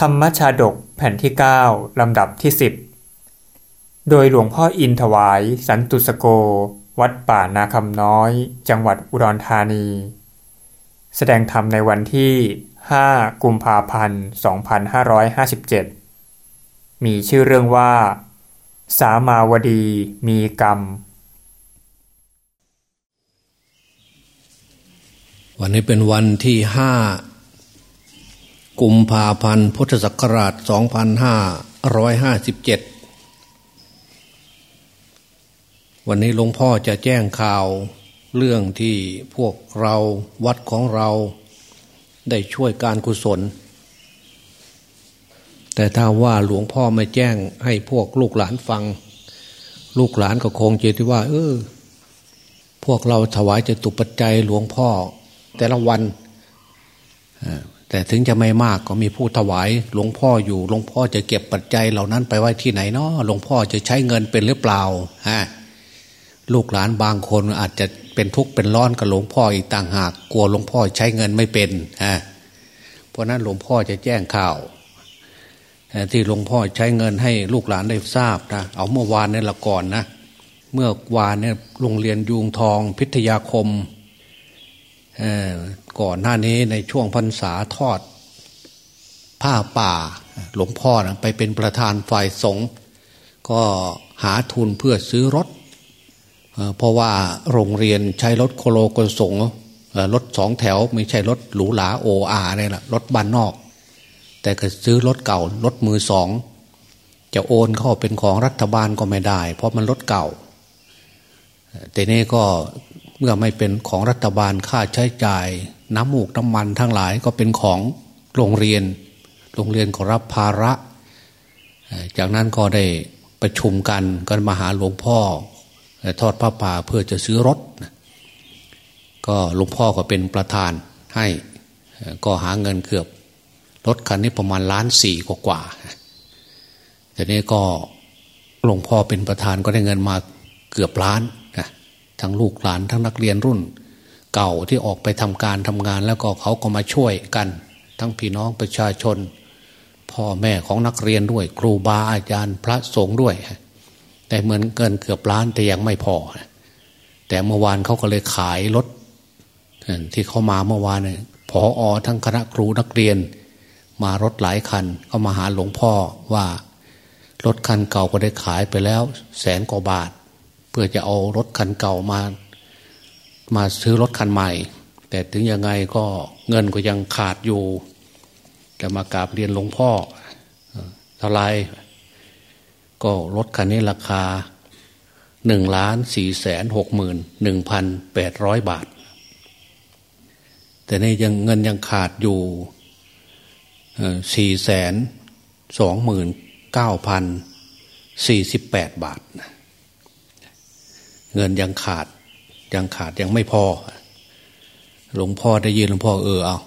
ธรรมชาดกแผ่นที่ 9 ลำดับที่ 10 โดยหลวงพ่ออินถวายสันตุสโก วัดป่านาคำน้อย จังหวัดอุดรธานี แสดงธรรมในวันที่ 5 กุมภาพันธ์ 2557 มีชื่อเรื่องว่า สามาวดีมีกรรม วันนี้เป็นวันที่ห้า กุมภาพันธ์พุทธศักราช 2557 วันนี้หลวงพ่อจะแจ้งข่าวเรื่องที่พวกเราวัดของเราได้ช่วยการกุศล แต่ถ้าว่าหลวงพ่อไม่แจ้งให้พวกลูกหลานฟัง ลูกหลานก็คงจะที่ว่า เออ พวกเราถวายจะตุปัจจัยหลวงพ่อ แต่ละวัน แต่ถึงจะไม่มากก็มีผู้ถวายหลวงพ่ออยู่หลวงพ่อจะเก็บปัจจัยเหล่านั้นไปไว้ที่ไหนเนาะหลวงพ่อจะใช้เงินเป็นหรือเปล่าฮะลูกหลานบางคนอาจจะเป็นทุกข์เป็นร้อนกับหลวงพ่ออีกต่างหาก กลัวหลวงพ่อใช้เงินไม่เป็นฮะเพราะนั้นหลวงพ่อจะแจ้งข่าวที่หลวงพ่อใช้เงินให้ลูกหลานได้ทราบนะเอาเมื่อวานนี่ละก่อนนะเมื่อวานเนี่ยโรงเรียนยุงทองพิทยาคม ก่อนหน้านี้ในช่วงพรรษาทอด ผ้าป่าหลวงพ่อนะไปเป็นประธานฝ่ายสงฆ์ก็หาทุนเพื่อซื้อรถ เพราะว่าโรงเรียนใช้รถโคโลกนสงรถสองแถวไม่ใช่รถหรูหราโออาเนี่ยแหละรถบ้านนอก แต่ก็ซื้อรถเก่ารถมือสอง จะโอนเข้าเป็นของรัฐบาลก็ไม่ได้ เพราะมันรถเก่า แต่นี่ก็เมื่อไม่เป็นของรัฐบาลค่าใช้จ่าย น้ำมูกน้ำมันทั้งหลายก็เป็นของโรงเรียน โรงเรียนก็รับภาระ จากนั้นก็ได้ประชุมกันกันมาหาหลวงพ่อ ทอดพระป่าเพื่อจะซื้อรถ ก็หลวงพ่อก็เป็นประธานให้ก็หาเงินเกือบรถคันนี้ประมาณล้านสี่กว่าแต่นี้ก็หลวงพ่อเป็นประธานก็ได้เงินมาเกือบล้านทั้งลูกหลานทั้งนักเรียนรุ่น เก่าที่ออกไปทำการทำงานแล้วก็เขาก็มาช่วยกัน ทั้งพี่น้องประชาชน พ่อแม่ของนักเรียนด้วย ครูบาอาจารย์พระสงฆ์ด้วย แต่เหมือนเกินเกือบล้านแต่ยังไม่พอ แต่เมื่อวานเขาก็เลยขายรถที่เขามาเมื่อวานเนี่ยพออทั้งคณะครูนักเรียน มารถหลายคันก็มาหาหลวงพ่อว่ารถคันเก่าก็ได้ขายไปแล้ว แสนกว่าบาท เพื่อจะเอารถคันเก่ามา มาซื้อรถคันใหม่ แต่ถึงยังไงก็เงินก็ยังขาดอยู่จะมากราบเรียนหลวงพ่อเท่าไรก็รถคันนี้ราคาหนึ่งล้านสี่แสนหกหมื่นหนึ่งพันแปดร้อยบาท แต่นี่ยังเงินยังขาดอยู่สี่แสนสองหมื่นเก้าพันสี่สิบแปดบาท เงินยังขาด ยังขาดยังไม่พอ หลวงพ่อได้ยินหลวงพ่อเออเอา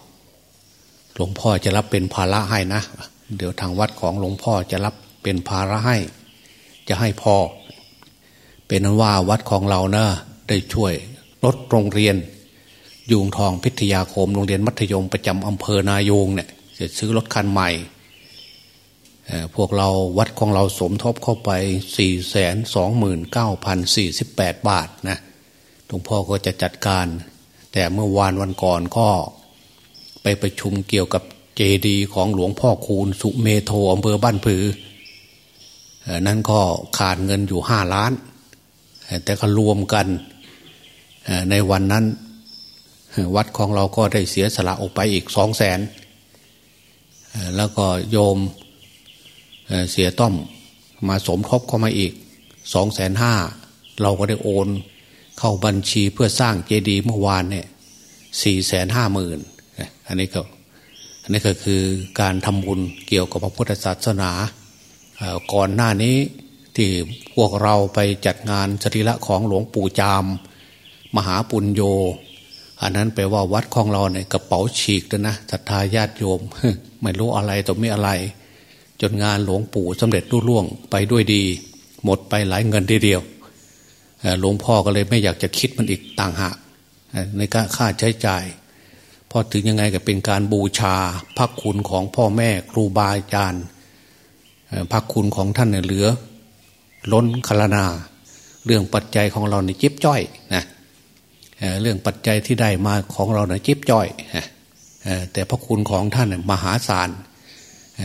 หลวงพ่อจะรับเป็นภาระให้นะเดี๋ยวทางวัดของหลวงพ่อจะรับเป็นภาระให้ จะให้พอเป็นนั้นว่าวัดของเรานะได้ช่วยลดโรงเรียนยูงทองพิทยาคมโรงเรียนมัธยมประจำอำเภอนายงเนี่ยจะซื้อรถคันใหม่พวกเราวัดของเราสมทบเข้าไปสี่แสนสองหมื่นเก้าพันสี่สิบแปดบาทนะ ลวงพ่อก็จะจัดการ แต่เมื่อวานวันก่อนก็ ไปประชุมเกี่ยวกับเจดีของหลวงพ่อคูณสุเมโทอำเภอบ้านผือนั้นก็ขาดเงินอยู่ห้าล้าน แต่ก็รวมกันในวันนั้น วัดของเราก็ได้เสียสละออกไปอีกสองแสนแล้วก็โยมเสียต้อมมาสมทบเข้ามาอีกสองแสนห้าเราก็ได้โอน เข้าบัญชีเพื่อสร้างเจดีย์เมื่อวานเนี่ยสี่แสนห้าหมื่นอันนี้ก็อันนี้ก็คือการทำบุญเกี่ยวกับพระพุทธศาสนาก่อนหน้านี้ที่พวกเราไปจัดงานสรีระของหลวงปู่จาม มหาปุญโย อันนั้นแปลว่าวัดของเราเนี่ยกระเป๋าฉีกเลยนะศรัทธาญาติโยม ไม่รู้อะไรต่อไม่อะไร จนงานหลวงปู่สำเร็จรุ่ล่วงไปด้วยดี หมดไปหลายเงินทีเดียว หลวงพ่อก็เลยไม่อยากจะคิดมันอีกต่างหากในการค่าใช้จ่ายพอถึงยังไงก็เป็นการบูชาพระคุณของพ่อแม่ครูบาอาจารย์พระคุณของท่านเนี่ยเหลือ ล้นคารนา เรื่องปัจจัยของเราเนี่ยจิบจ้อยนะเรื่องปัจจัยที่ได้มาของเราเนี่ยจิบจ้อยแต่พระคุณของท่านเนี่ยมหาศาล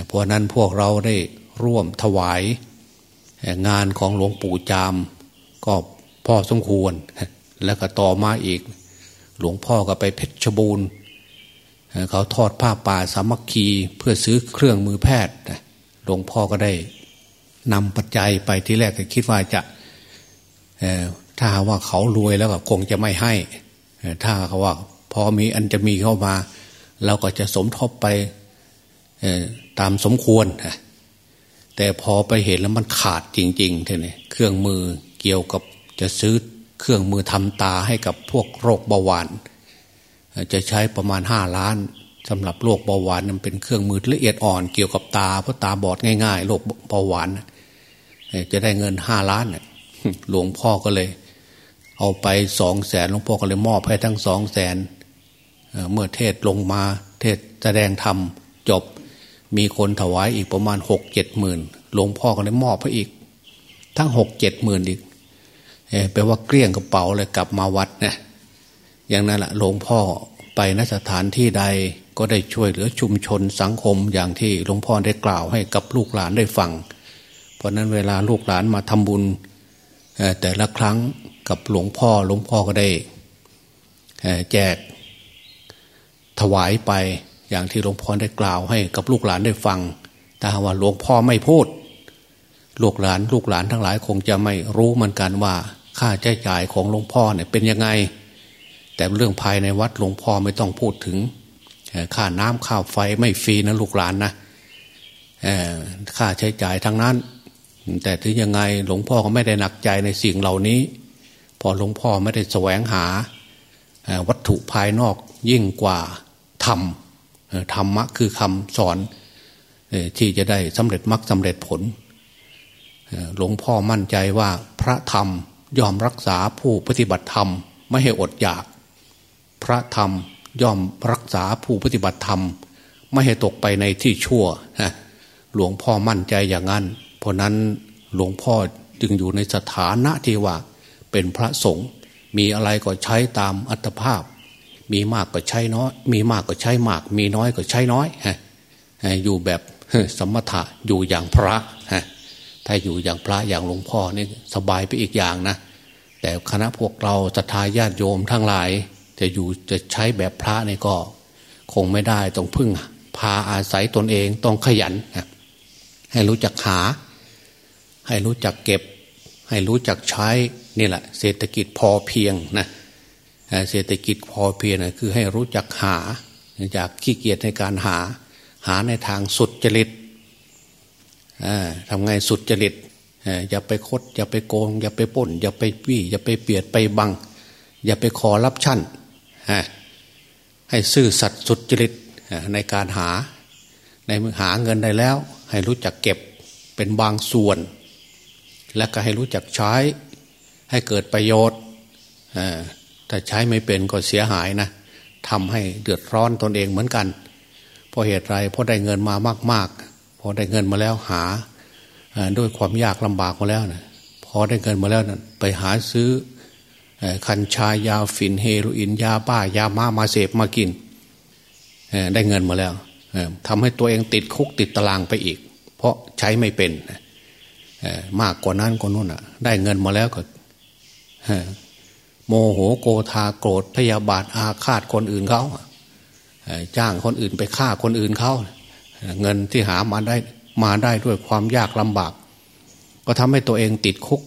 เพราะนั้นพวกเราได้ร่วมถวายงานของหลวงปู่จามก็ พ่อสมควร แล้วก็ต่อมาอีก หลวงพ่อก็ไปเพชรบูรณ์เขาทอดผ้าป่าสามัคคีเพื่อซื้อเครื่องมือแพทย์หลวงพ่อก็ได้นำปัจจัยไปที่แรกก็คิดว่าจะถ้าว่าเขารวยแล้วก็คงจะไม่ให้ ถ้าเขาว่าพอมีอันจะมีเข้ามา เราก็จะสมทบไปตามสมควร แต่พอไปเห็นแล้วมันขาดจริงๆเท่านี่เครื่องมือเกี่ยวกับ จะซื้อเครื่องมือทำตาให้กับพวกโรคเบาหวาน จะใช้ประมาณห้าล้านสำหรับโรคเบาหวานมันเป็นเครื่องมือละเอียดอ่อนเกี่ยวกับตาเพราะตาบอดง่ายๆโรคเบาหวานจะได้เงินห้าล้านหลวงพ่อก็เลย เอาไปสองแสนหลวงพ่อก็เลยมอบให้ทั้งสองแสนเมื่อเทศลงมาเทศแสดงธรรมจบมีคนถวายอีกประมาณหกเจ็ดหมื่นหลวงพ่อก็เลยมอบให้อีก ทั้งหกเจ็ดหมื่นอีก แปลว่าเกลี้ยงกระเป๋าเลยกลับมาวัดนะอย่างนั้นแหละหลวงพ่อไปนสถานที่ใดก็ได้ช่วยเหลือชุมชนสังคมอย่างที่หลวงพ่อได้กล่าวให้กับลูกหลานได้ฟัง เพราะนั้นเวลาลูกหลานมาทำบุญแต่ละครั้งกับหลวงพ่อหลวงพ่อก็ได้แจกถวายไปอย่างที่หลวงพ่อได้กล่าวให้กับลูกหลานได้ฟัง แต่ว่าหลวงพ่อไม่พูด ลูกหลานลูกหลานทั้งหลายคงจะไม่รู้เหมือนกันว่าค่าใช้จ่ายของหลวงพ่อเนี่ยเป็นยังไง แต่เรื่องภายในวัดหลวงพ่อไม่ต้องพูดถึงค่าน้ำค่าไฟไม่ฟรีนะลูกหลานนะค่าใช้จ่ายทั้งนั้น แต่ถึงยังไงหลวงพ่อก็ไม่ได้หนักใจในสิ่งเหล่านี้ พอหลวงพ่อไม่ได้แสวงหาวัตถุภายนอกยิ่งกว่าธรรมธรรมะคือคำสอนที่จะได้สำเร็จมรรคสาเร็จผล หลวงพ่อมั่นใจว่าพระธรรมยอมรักษาผู้ปฏิบัติธรรม ไม่ให้อดอยาก พระธรรมย่อมรักษาผู้ปฏิบัติธรรม ไม่ให้ตกไปในที่ชั่วหลวงพ่อมั่นใจอย่างนั้น เพราะนั้นหลวงพ่อจึงอยู่ในสถานะที่ว่า เป็นพระสงฆ์มีอะไรก็ใช้ตามอัตภาพ มีมากก็ใช้น้อย มีมากก็ใช้มาก มีน้อยก็ใช้น้อยอยู่แบบสมถะอยู่อย่างพระฮะ ถ้าอยู่อย่างพระอย่างหลวงพ่อนี่สบายไปอีกอย่างนะ แต่คณะพวกเราศรัทธาญาติโยมทั้งหลาย จะอยู่จะใช้แบบพระนี่ก็ คงไม่ได้ต้องพึ่งพาอาศัยตนเองต้องขยันนะให้รู้จักหา ให้รู้จักเก็บ ให้รู้จักใช้นี่แหละ เศรษฐกิจพอเพียงนะเศรษฐกิจพอเพียงคือให้รู้จักหาจากขี้เกียจในการหา หาในทางสุดจริต ทำไงสุดจริตอย่าไปคด อย่าไปโกง อย่าไปป่น อย่าไปปี้อย่าไปเปียดไปบัง อย่าไปขอรับชั่นให้ซื่อสัตย์สุดจริตในการหา ในมือหาเงินได้แล้ว ให้รู้จักเก็บเป็นบางส่วน และก็ให้รู้จักใช้ ให้เกิดประโยชน์ถ้าใช้ไม่เป็นก็เสียหายนะทำให้เดือดร้อนตนเองเหมือนกันเพราะเหตุไรเพราะได้เงินมามากๆ อได้เงินมาแล้วหาด้วยความยากลำบากมาแล้วนะพอได้เงินมาแล้วนะไปหาซื้อคัญชายาฝิ่นเฮโรอีนยาบ้ายามามาเสพมากินได้เงินมาแล้วทำให้ตัวเองติดคุกติดตารางไปอีก เพราะใช้ไม่เป็นมากกว่านั้นก็นู่นอะ ได้เงินมาแล้วก็โมโหโกธาโกรธพยาบาทอาฆาตคนอื่นเขาจ้างคนอื่นไปฆ่าคนอื่นเขา เงินที่หามาได้มาได้ด้วยความยากลำบาก ก็ทำให้ตัวเองติดคุก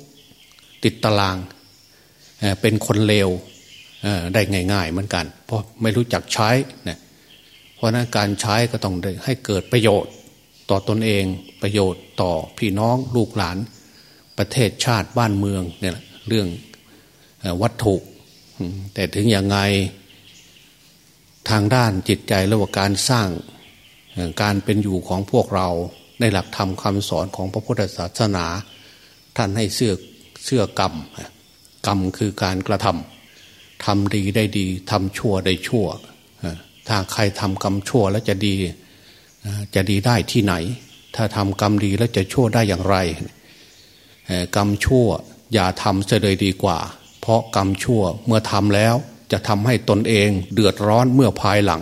ติดตารางเป็นคนเลวได้ง่าย ๆ เหมือนกัน เพราะไม่รู้จักใช้นเพราะนั้นการใช้ก็ต้องให้เกิดประโยชน์ต่อตนเองประโยชน์ต่อพี่น้องลูกหลาน ประเทศชาติบ้านเมืองเนี่ยเรื่องวัตถุ แต่ถึงอย่างไงทางด้านจิตใจและว่าการสร้าง การเป็นอยู่ของพวกเราในหลักธรรมคำสอนของพระพุทธศาสนา ท่านให้เสื้อเสื้อกรรม กรรมคือการกระทำทำดีได้ดีทำชั่วได้ชั่ว ถ้าใครทำกรรมชั่วแล้วจะดีจะดีได้ที่ไหน ถ้าทำกรรมดีแล้วจะชั่วได้อย่างไร กรรมชั่วอย่าทำจะเลยดีกว่า เพราะกรรมชั่วเมื่อทำแล้วจะทำให้ตนเองเดือดร้อนเมื่อภายหลัง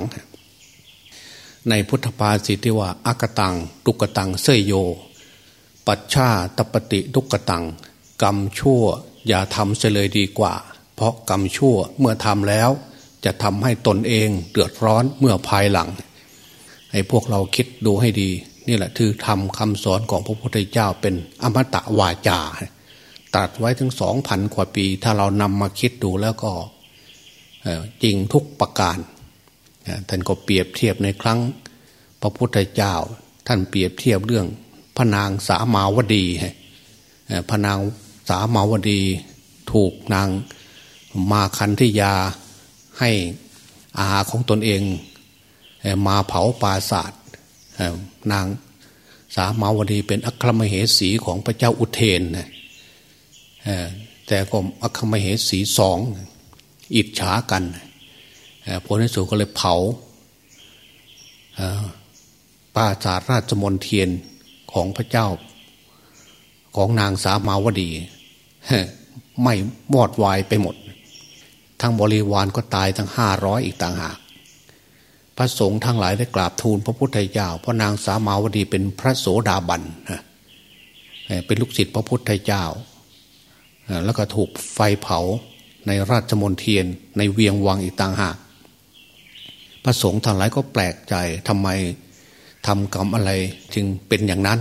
ในพุทธภาษิตที่ว่าอากตังตุกตังเสยโย ปัชชาตปฏิทุกตัง กรรมชั่วอย่าทำจะเลยดีกว่า เพราะกรรมชั่วเมื่อทำแล้ว จะทำให้ตนเองเดือดร้อนเมื่อภายหลัง ให้พวกเราคิดดูให้ดี นี่แหละคือทำคำสอนของพระพุทธเจ้าเป็นอมตะวาจาตัดไว้ถึงสองพันกว่าปี ถ้าเรานำมาคิดดูแล้วก็จริงทุกประการ ท่านก็เปรียบเทียบในครั้ง พระพุทธเจ้า ท่านเปรียบเทียบเรื่องพระนางสามาวดีพระนางสามาวดีถูกนางมาคันธิยาให้อาของตนเอง มาเผาปราศาสตร์นางสามาวดีเป็นอัครมเหสีของพระเจ้าอุเทนแต่ก็อัครมเหสีสองอิจฉากัน ผลในสุดก็เลยเผาปราสาราชมนเทียนของพระเจ้า ของนางสามาวดีไม่มอดวายไปหมด ทั้งบริวารก็ตายทั้งห้าร้อยอีกต่างหาก พระสงฆ์ทั้งหลายได้กราบทูลพระพุทธเจ้าเพราะนางสามาวดีเป็นพระโสดาบันเป็นลูกศิษย์พระพุทธเจ้า แล้วก็ถูกไฟเผาในราชมนเทียนในเวียงวังอีกต่างหาก ระสงฆ์ทั้งหลายก็แปลกใจทำไมทำกรรมอะไรจึงเป็นอย่างนั้น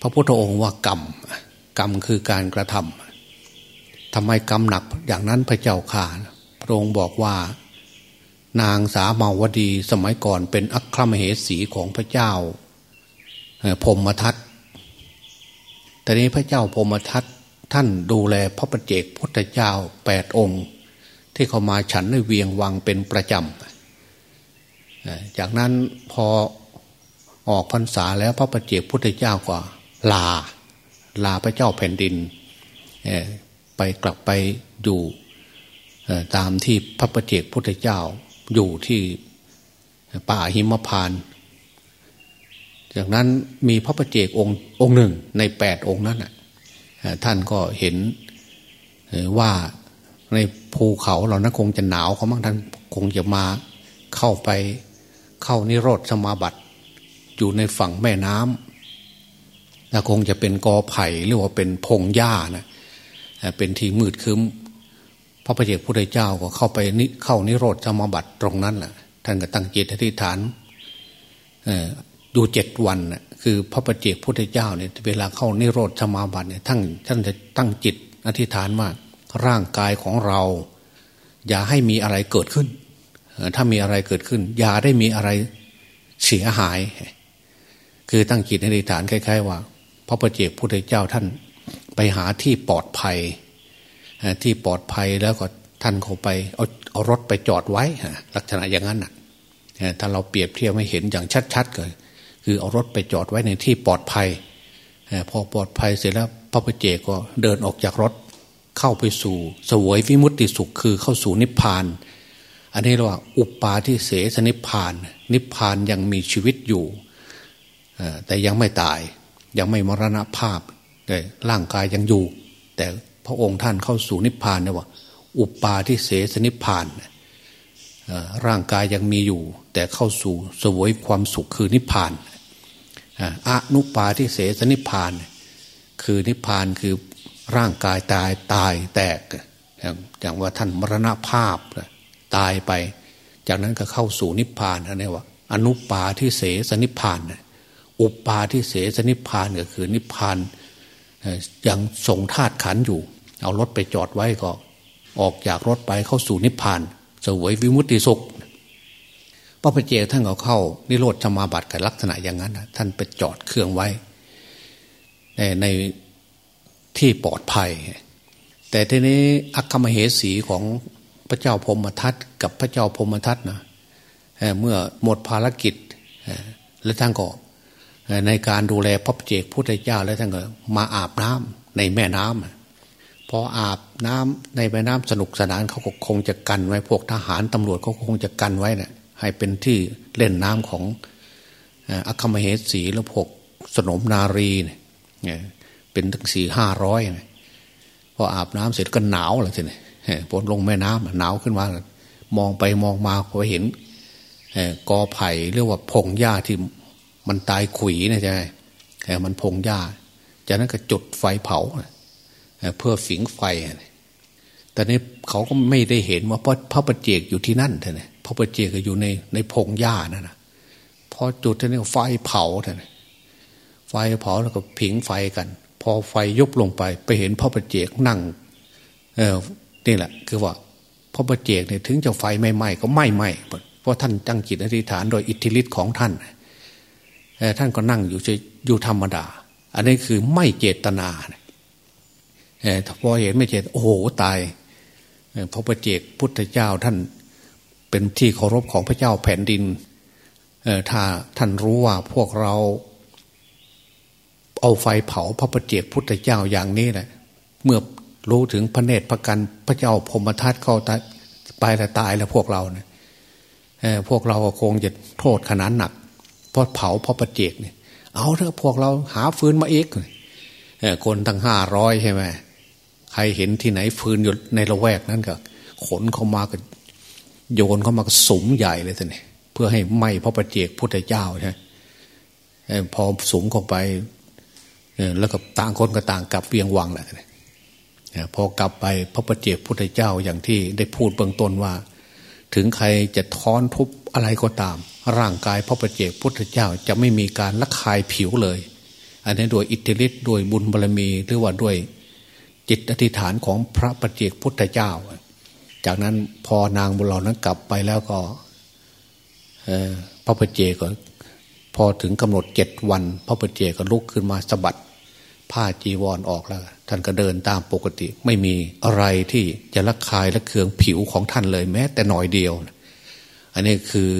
พระพุทธองค์ว่ากรรม กรรมคือการกระทำทำไมกรรมหนักอย่างนั้นพระเจ้าข่าพระองค์บอกว่า นางสามาวดีสมัยก่อนเป็นอัครมเหสีของพระเจ้าพมทัตแต่นี้พระเจ้าพมทัตท่านดูแลพระประเจกพุทธเจ้าแปดองค์ ที่เขามาฉันในเวียงวังเป็นประจำ จากนั้นพอออกพรรษาแล้วพระประเจกพุทธเจ้าก็ลา ลาพระเจ้าแผ่นดินไปกลับไปอยู่ตามที่พระประเจกพุทธเจ้าอยู่ที่ป่าหิมพาน จากนั้นมีพระประเจกองค์องค์หนึ่งในแปดองค์นั้นท่านก็เห็นว่าในภูเขาเรานั้นคงจะหนาวเขาบ้างท่านคงจะมาเข้าไป เข้านิโรธสมาบัติอยู่ในฝั่งแม่น้ำแต่คงจะเป็นกอไผ่หรือว่าเป็นพงหญ้านะเป็นที่มืดคึ้มพระพเจ้าพุทธเจ้าก็เข้าไปนิเข้านิโรธสมาบัติตรงนั้นแหละท่านก็ตั้งจิตอธิษฐานอยู่เจ็ดวันนะคือพระปฏิเจกพุทธเจ้าเนี่ยเวลาเข้านิโรธสมาบัติเนี่ยท่านท่านจะตั้งจิตอธิษฐานว่าร่างกายของเรา อย่าให้มีอะไรเกิดขึ้น ถ้ามีอะไรเกิดขึ้น อย่าได้มีอะไรเสียหาย คือตั้งจิตอธิษฐานคล้ายๆว่า พระปฏิเจกพุทธเจ้าท่านไปหาที่ปลอดภัย ที่ปลอดภัยแล้วก็ท่านเข้าไปเอาเอารถไปจอดไว้ลักษณะอย่างนั้นอะถ้าเราเปรียบเทียบให้เห็นอย่างชัดๆเลยคือเอารถไปจอดไว้ในที่ปลอดภัยพอปลอดภัยเสร็จแล้วพระปเจก็เดินออกจากรถเข้าไปสู่สวยวิมุตติสุขคือเข้าสู่นิพพาน อันนี้เรียกว่าอุปาทิเสสนิพาน นิพานยังมีชีวิตอยู่แต่ยังไม่ตายยังไม่มรณภาพแต่ร่างกายยังอยู่ แต่พระองค์ท่านเข้าสู่นิพพานเนี่ยว่า อุปาทิเสสนิพพานร่างกายยังมีอยู่ แต่เข้าสู่สวยความสุขคือนิพพานอนุปาทิเสสนิพพาน คือนิพพานคือร่างกายตายตายแตกอย่างว่าท่านมรณภาพ ตายไป จากนั้นก็เข้าสู่นิพพานนะเนี่ว่า อนุปาทิเสสนิพพานอุปาทิเสสนิพพานก็คือนิพพานยังทรงธาตุขันอยู่ เอารถไปจอดไว้ก็ ออกจากรถไปเข้าสู่นิพพานสวยวิมุตติสุขพระพเจ้ท่านก็เข้า นิโรธสมาบัติกับลักษณะอย่างนั้นท่านไปจอดเครื่องไว้ในในที่ปลอดภัย แต่ทีนี้อัคคมเหสีของ พระเจ้าพมทัตกับพระเจ้าพมทัตนะเมื่อหมดภารกิจแล้วท่านก็ในการดูแลพระเจกพุทธเจ้าแล้วท่านก็มาอาบน้ำในแม่น้ำพออาบน้ำในแม่น้ำสนุกสนานเขาก็คงจะกันไว้พวกทหารตำรวจเขาคงจะกันไว้เนะี่ยให้เป็นที่เล่นน้ำของอัคคมเหสีแล้วพวกสนมนารีเนี่ยเป็นตั้งสี่ห้าร้อยพออาบน้ำเสร็จก็หนาวเลยทีนี้ พอลงแม่น้ำหนาวขึ้นมา มองไปมองมาพอเห็นกอไผ่เรียกว่าพงหญ้าที่มันตายขุยนะใช่ไหมมันพงหญ้า จากนั้นก็จุดไฟเผาเพื่อฝิงไฟแต่นี้เขาก็ไม่ได้เห็นว่าพระพระประเจกอยู่ที่นั่นท่านพระประเจกก็อยู่ในในพงหญ้านั่นนะพอจุดท่านี้ไฟเผาท่านไฟเผาแล้วก็ผิงไฟกัน พอไฟยุบลงไป ไปเห็นพระประเจกนั่งเอ นี่แหละ คือว่าพระประเจกเนี่ยถึงจะไฟไม่ไหม้ก็ไม่ไหม้เพราะท่านตั้งจิตอธิษฐานโดยอิทธิฤทธิ์ของท่านท่านก็นั่งอยู่อยู่ธรรมดา อันนี้คือไม่เจตนาพอเห็นไม่เจตโอ้โหตายพระประเจกพุทธเจ้าท่านเป็นที่เคารพของพระเจ้าแผ่นดินถ้าท่านรู้ว่าพวกเรา เอาไฟเผาพระประเจกพุทธเจ้าอย่างนี้แหละเมื่อ รู้ถึงพระเนตรพระกันพระเจ้าพมทัตเข้าไปแล้วตายแล้วพวกเราเนี่ยพวกเราก็คงจะโทษขนาดหนักเพราะเผาเพราะประเจกเนี่ย เอาเถอะพวกเราหาฟืนมาเอกคนทั้งห้าร้อยใช่ไหมใครเห็นที่ไหนฟืนอยู่ในละแวกนั้นก็ ขนเข้ามาก็โยนเข้ามาก็สมใหญ่เลยท่านเพื่อให้ไหมพระประเจกพุทธเจ้าใช่พอสูงเข้าไปแล้วก็ต่างคนก็ต่างกลับเวียงวังแหละ พอกลับไปพระประเจกพุทธเจ้าอย่างที่ได้พูดเบื้องต้นว่า ถึงใครจะท้อนทุบอะไรก็ตาม ร่างกายพระประเจกพุทธเจ้าจะไม่มีการละคายผิวเลย อันนี้โดยอิทธิฤทธิ์ด้วยบุญบารรมีหรือว่าด้วย จิตอธิษฐานของพระประเจกพุทธเจ้า จากนั้นพอนางบุญเหล่านั้นกลับไปแล้วก็พระประเจกก็พอถึงกำหนดเจ็ดวัน พระประเจกก็ลุกขึ้นมาสะบัด ผ้าจีวรอออกแล้ว ท่านก็เดินตามปกติ ไม่มีอะไรที่จะละคายและเคืองผิวของท่านเลยแม้ แต่หน่อยเดียว อันนี้คือ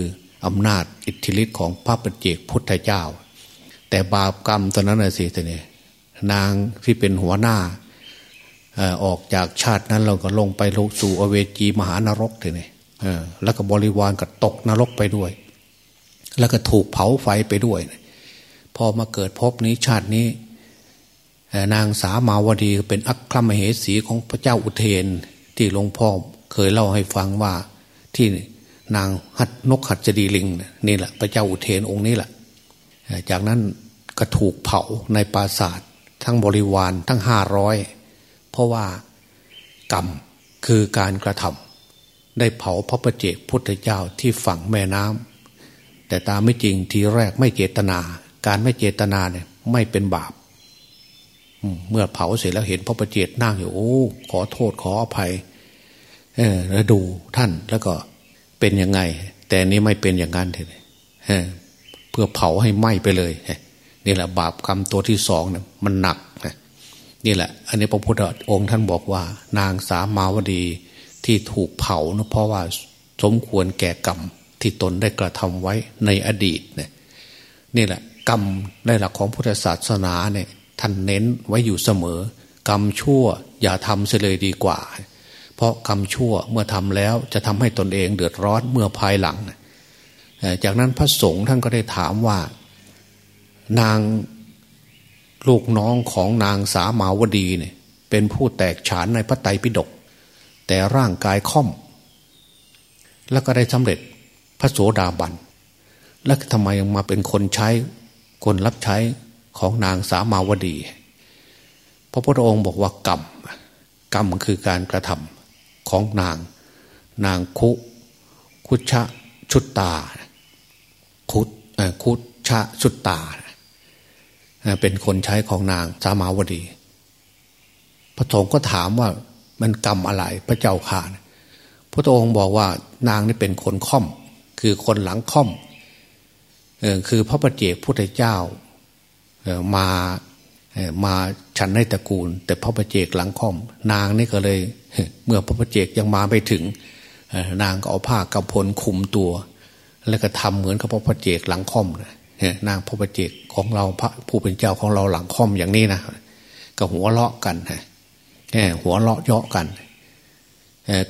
อำนาจอิทธิฤทธิ์ของพระปฏิเจกพุทธเจ้า แต่บาปกรรมตอนนั้นนะสิท่านนี่นางที่เป็นหัวหน้าออกจากชาตินั้นเราก็ลงไปลงสู่อเวจีมหานรกเทีนี่แล้วก็บริวารก็ตกนรกไปด้วย แล้วก็ถูกเผาไฟไปด้วย พอมาเกิดพบนี้ชาตินี้ นางสามาวดีเป็นอัครมเหสีของพระเจ้าอุเทนที่หลวงพ่อเคยเล่าให้ฟังว่าที่นางหัดนกหัดจดีลิงนี่แหละพระเจ้าอุเทนองค์นี้แหละจากนั้นก็ถูกเผาในปราศาสาททั้งบริวารทั้งห้าร้อยเพราะว่ากรรมคือการกระทำได้เผาพระประเจกพุทธเจ้าที่ฝั่งแม่น้ำแต่ตามไม่จริงทีแรกไม่เจตนา การไม่เจตนาเนี่ยไม่เป็นบาป เมื่อเผาเสร็จแล้วเห็นพระประเจกนั่งอยู่โอ้ขอโทษขออภัย เออแล้วดูท่านแล้วก็เป็นยังไง แต่นี้ไม่เป็นอย่างนั้นเลยเพื่อเผาให้ไหม้ไปเลยนี่แหละบาปกรรมตัวที่สองเนี่ยมันหนักนี่แหละ อันนี้พระพุทธองค์ท่านบอกว่า นางสามาวดีที่ถูกเผานะเพราะว่าสมควรแก่กรรมที่ตนได้กระทำไว้ในอดีตเนี่ยนี่แหละ กรรมในหลักของพุทธศาสนาเนี่ย ท่านเน้นไว้อยู่เสมอ กรรมชั่วอย่าทำเสียเลยดีกว่า เพราะกรรมชั่วเมื่อทำแล้วจะทำให้ตนเองเดือดร้อนเมื่อภายหลัง จากนั้นพระสงฆ์ท่านก็ได้ถามว่า นางลูกน้องของนางสามาวดีเนี่ยเป็นผู้แตกฉานในพระไตรปิฎกแต่ร่างกายค่อม แล้วก็ได้สำเร็จพระโสดาบัน แล้วทำไมยังมาเป็นคนใช้คนรับใช้ ของนางสามาวดี พระพุทธองค์บอกว่ากรรมกรรมคือการกระทำของนาง นางคุ คุชะชุตตา คุคุชะชุตตา เป็นคนใช้ของนางสามาวดี พระสงฆ์ก็ถามว่ามันกรรมอะไรพระเจ้าข่าพระองค์บอกว่านางนี่เป็นคนค่อม คือคนหลังค่อมคือพระประเจกพุทธเจ้า มามาฉันในตระกูล แต่พระประเจกหลังค่อม นางนี่ก็เลย เมื่อพระประเจกยังมาไม่ถึง นางก็เอาผ้ากำพลคุมตัว แล้วก็ทำเหมือนกับพระประเจกหลังค่อมนางพระประเจกของเราพระผู้เป็นเจ้าของเราหลังค่อมอย่างนี้นะก็หัวเลาะกันฮะหัวเลาะเยาะกัน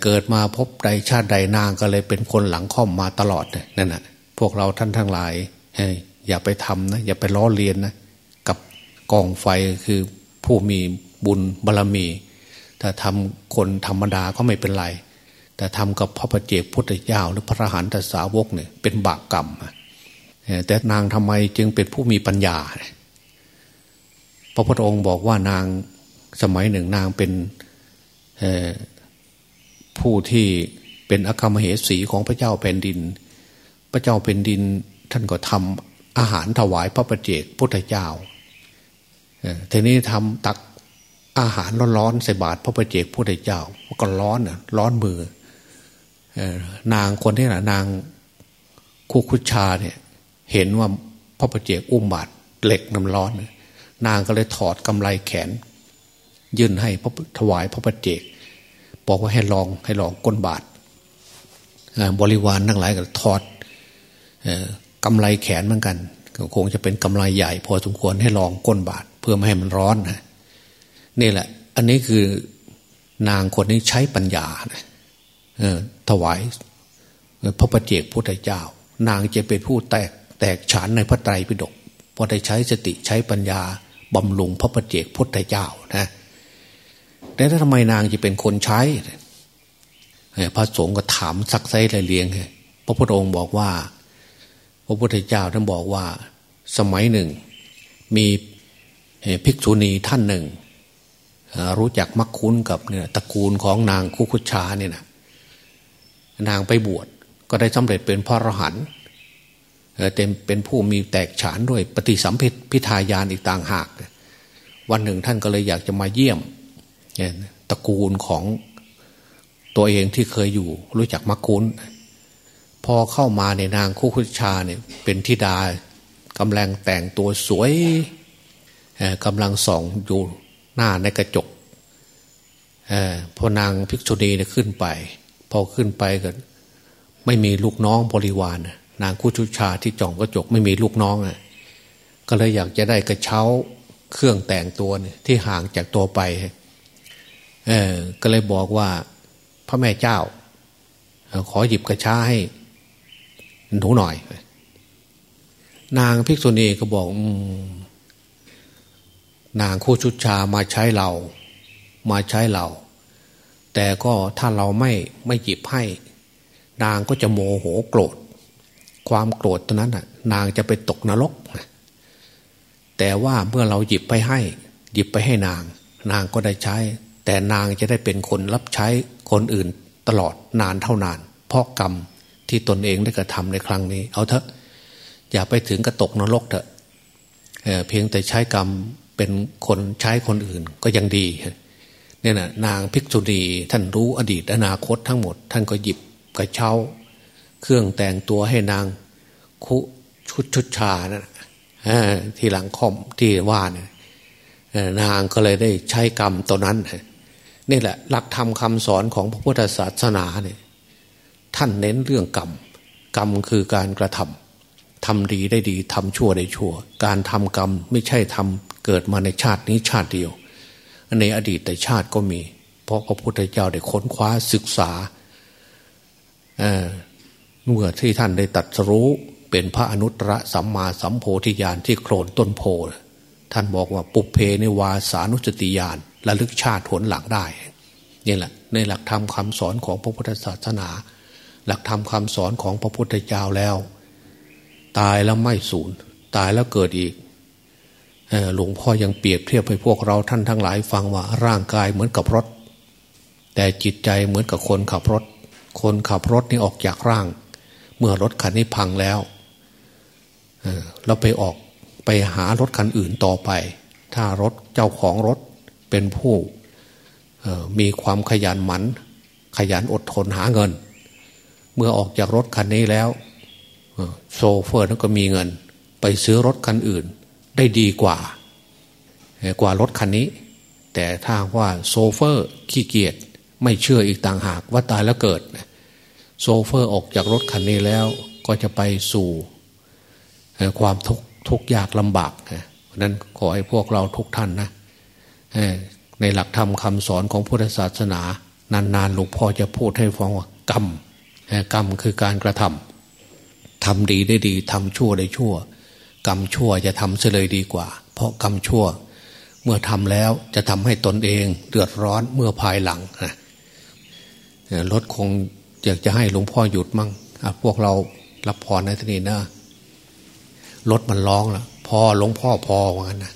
เกิดมาพบใดชาติใดนางก็เลยเป็นคนหลังค่อมมาตลอดนั่นแหะพวกเราท่านทั้งหลายอย่าไปทำนะอย่าไปล้อเลียนนะ กองไฟคือผู้มีบุญบารรมี ถ้าทำคนธรรมดาก็ไม่เป็นไร แต่ทำกับพระประเจกพุทธเจ้าหรือพระหันตสาวกเนี่ยเป็นบาปกรรม แต่นางทำไมจึงเป็นผู้มีปัญญา พระพุทธองค์บอกว่านางสมัยหนึ่งนางเป็นผู้ที่เป็นอากรรมเหสีของพระเจ้าแผ่นดิน พระเจ้าแผ่นดินท่านก็ทำอาหารถวายพระประเจกพุทธเจ้า ทีนี้ทำตักอาหารร้อนๆใส่บาตรพระประเจกพุทธเจ้าก็ร้อนอะร้อนมือนางคนที่น่ะนางคุคุชาเนี่ย เห็นว่าพระประเจกอุ้มบาตรเหล็กน้ำร้อน นางก็เลยถอดกำไลแขน ยื่นให้พระถวายพระประเจก บอกว่าให้ลองให้ลองก้นบาทบริวารทั้งหลายก็ถอดกำไลแขนเหมือนกันคงจะเป็นกำไลใหญ่ พอสมควรให้ลองก้นบาทเพื่อไม่ให้มันร้อนนะนี่แหละ อันนี้คือนางคนนี้ใช้ปัญญานะถวายพระประเจกพุทธเจ้า นางจะเป็นผู้แตกแตกฉานในพระไตรปิฎกพอได้ใช้สติใช้ปัญญาบำรุงพระประเจกพุทธเจ้านะแต่ถ้าทำไมนางจะเป็นคนใช้พระสงฆ์ก็ถามซักไซไรเลียงพระพุทธองค์บอกว่า พระพุทธเจ้าท่านบอกว่า สมัยหนึ่ง มี ภิกษุณีท่านหนึ่ง รู้จักมักคุ้นกับเนี่ยตระกูลของนางคุคุชาเนี่ยนะนางไปบวชก็ได้สำเร็จเป็นพระอรหันต์เต็มเป็นผู้มีแตกฉานด้วยปฏิสัมพิพิทายานอีกต่างหาก วันหนึ่งท่านก็เลยอยากจะมาเยี่ยมตระกูลของตัวเองที่เคยอยู่รู้จักมักคุ้น พอเข้ามาในนางคุคุชาเนี่ยเป็นธิดากำลังแต่งตัวสวย กำลังส่องอยู่หน้าในกระจกพอนางภิกษุณีเนี่ยขึ้นไป พอขึ้นไปก็ไม่มีลูกน้องบริวารนางคุชุชาที่จ่องกระจกไม่มีลูกน้องอะก็เลยอยากจะได้กระเช้าเครื่องแต่งตัวเนี่ยที่ห่างจากตัวไปเออก็เลยบอกว่าพระแม่เจ้า ขอหยิบกระช้าให้หนูหน่อย นางภิกษุณีก็บอก นางคู่ชุดชามาใช้เรา มาใช้เรา แต่ก็ถ้าเราไม่ไม่หยิบให้ นางก็จะโมโหโกรธ ความโกรธตอนนั้นน่ะ นางจะไปตกนรก แต่ว่าเมื่อเราหยิบไปให้ หยิบไปให้นาง นางก็ได้ใช้ แต่นางจะได้เป็นคนรับใช้คนอื่นตลอดนานเท่านาน เพราะกรรมที่ตนเองได้กระทำในครั้งนี้ เอาเถอะอย่าไปถึงกระตกนรกเถอะเเพียงแต่ใช้กรรม เป็นคนใช้คนอื่นก็ยังดีเนี่ยนะนางภิกษุณีท่านรู้อดีตอนาคตทั้งหมด ท่านก็หยิบกระเช้า เครื่องแต่งตัวให้นางคุชุดชุดชานะที่หลังคอมที่ว่าเนี่ยนางก็เลยได้ใช้กรรมตัวนั้นนี่แหละ หลักธรรมคาสอนของพระพุทธศาสนาเนี่ยท่านเน้นเรื่องกรรม กรรมคือการกระทำทำดีได้ดีทำชั่วได้ชั่ว การทำกรรมไม่ใช่ทำ เกิดมาในชาตินี้ชาติเดียว ในอดีตแต่ชาติก็มี เพราะพระพุทธเจ้าได้ค้นคว้าศึกษาเมื่อที่ท่านได้ตัดรู้เป็นพระอนุตตรสัมมาสัมโพธิญาณที่โคลนต้นโพท่านบอกว่าปุเพนิวาสานุสติญาณระลึกชาติผลหลังได้นี่แหละในหลักธรรมคาสอนของพระพุทธศาสนา หลักธรรมคาสอนของพระพุทธเจ้าแล้ว ตายแล้วไม่สูญตายแล้วเกิดอีก หลวงพ่อยังเปรียบเทียบให้พวกเราท่านทั้งหลายฟังว่าร่างกายเหมือนกับรถ แต่จิตใจเหมือนกับคนขับรถ คนขับรถนี่ออกจากร่าง เมื่อรถคันนี้พังแล้วเราไปออกไปหารถคันอื่นต่อไป ถ้ารถเจ้าของรถเป็นผู้มีความขยันหมัน ขยันอดทนหาเงิน เมื่อออกจากรถคันนี้แล้ว โซเฟอร์นั้นก็มีเงิน ไปซื้อรถคันอื่น ได้ดีกว่า กว่ารถคันนี้ แต่ถ้าว่าโซเฟอร์ขี้เกียจไม่เชื่ออีกต่างหากว่าตายแล้วเกิด โซเฟอร์ออกจากรถคันนี้แล้วก็จะไปสู่ความทุกข์ทุกยากลำบากนะนั้นขอให้พวกเราทุกท่านนะในหลักธรรมคาสอนของพุทธศาสนา นานๆหลวงพ่อจะพูดให้ฟังว่ากรรมกรรมคือการกระทำทำดีได้ดีทำชั่วได้ชั่ว กรรมชั่วจะทำเสเลยดีกว่า เพราะกรรมชั่ว เมื่อทำแล้วจะทำให้ตนเองเดือดร้อนเมื่อภายหลังนะรถคงอยากจะให้หลวงพ่อหยุดมั่งพวกเรารับพรในที่นี้นะรถมันร้องแล้วพอหลวงพ่อพอว่างั้นนะ